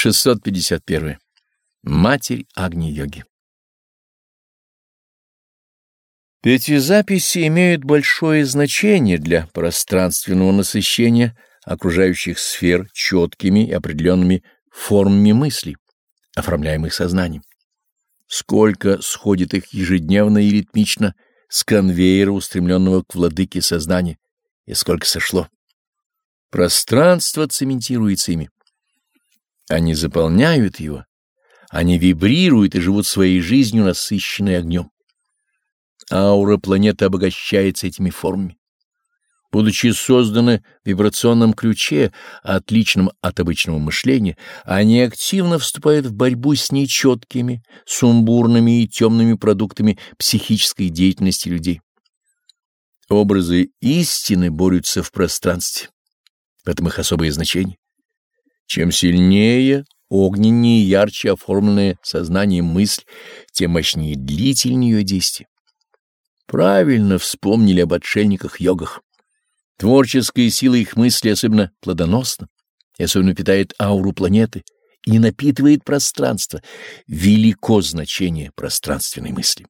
651. Матерь Агни-йоги Эти записи имеют большое значение для пространственного насыщения окружающих сфер четкими и определенными формами мыслей, оформляемых сознанием. Сколько сходит их ежедневно и ритмично с конвейера, устремленного к владыке сознания, и сколько сошло. Пространство цементируется ими. Они заполняют его, они вибрируют и живут своей жизнью, насыщенной огнем. Аура планеты обогащается этими формами. Будучи созданы в вибрационном ключе, отличном от обычного мышления, они активно вступают в борьбу с нечеткими, сумбурными и темными продуктами психической деятельности людей. Образы истины борются в пространстве. В этом их особое значение. Чем сильнее, огненнее и ярче оформленное сознание мысль, тем мощнее и длительнее ее действие. Правильно вспомнили об отшельниках-йогах. Творческая сила их мысли особенно плодоносна, особенно питает ауру планеты и напитывает пространство. Велико значение пространственной мысли.